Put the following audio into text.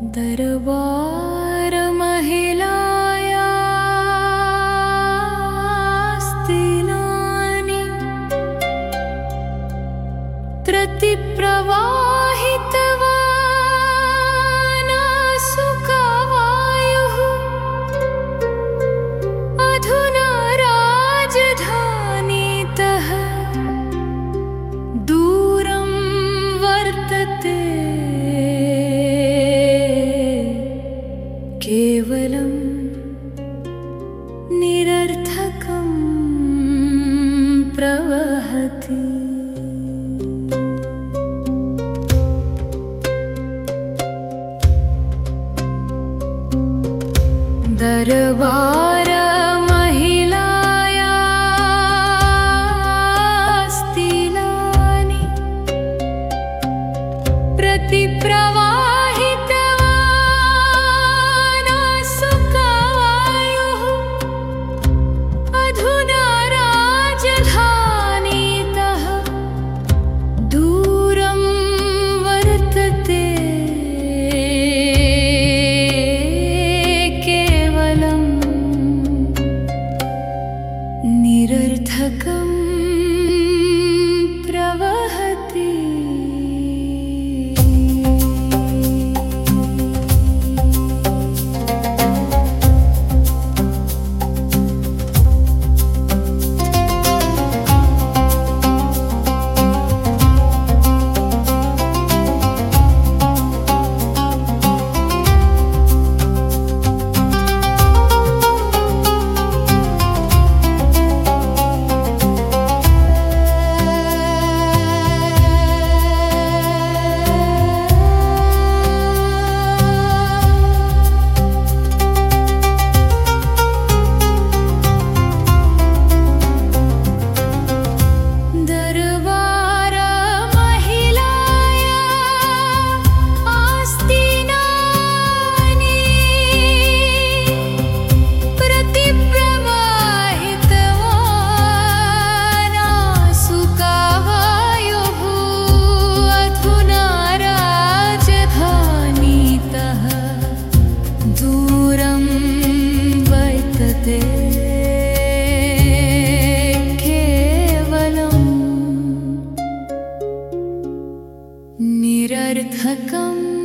दरबारमहिलायास्तिनानि प्रतिप्रवाहितवानासुकावायुः प्रवहति दरबारमहिलायास्तिलानि प्रतिप्रवाहितवानासुकावायुः निरर्थकं निरर्थकम्।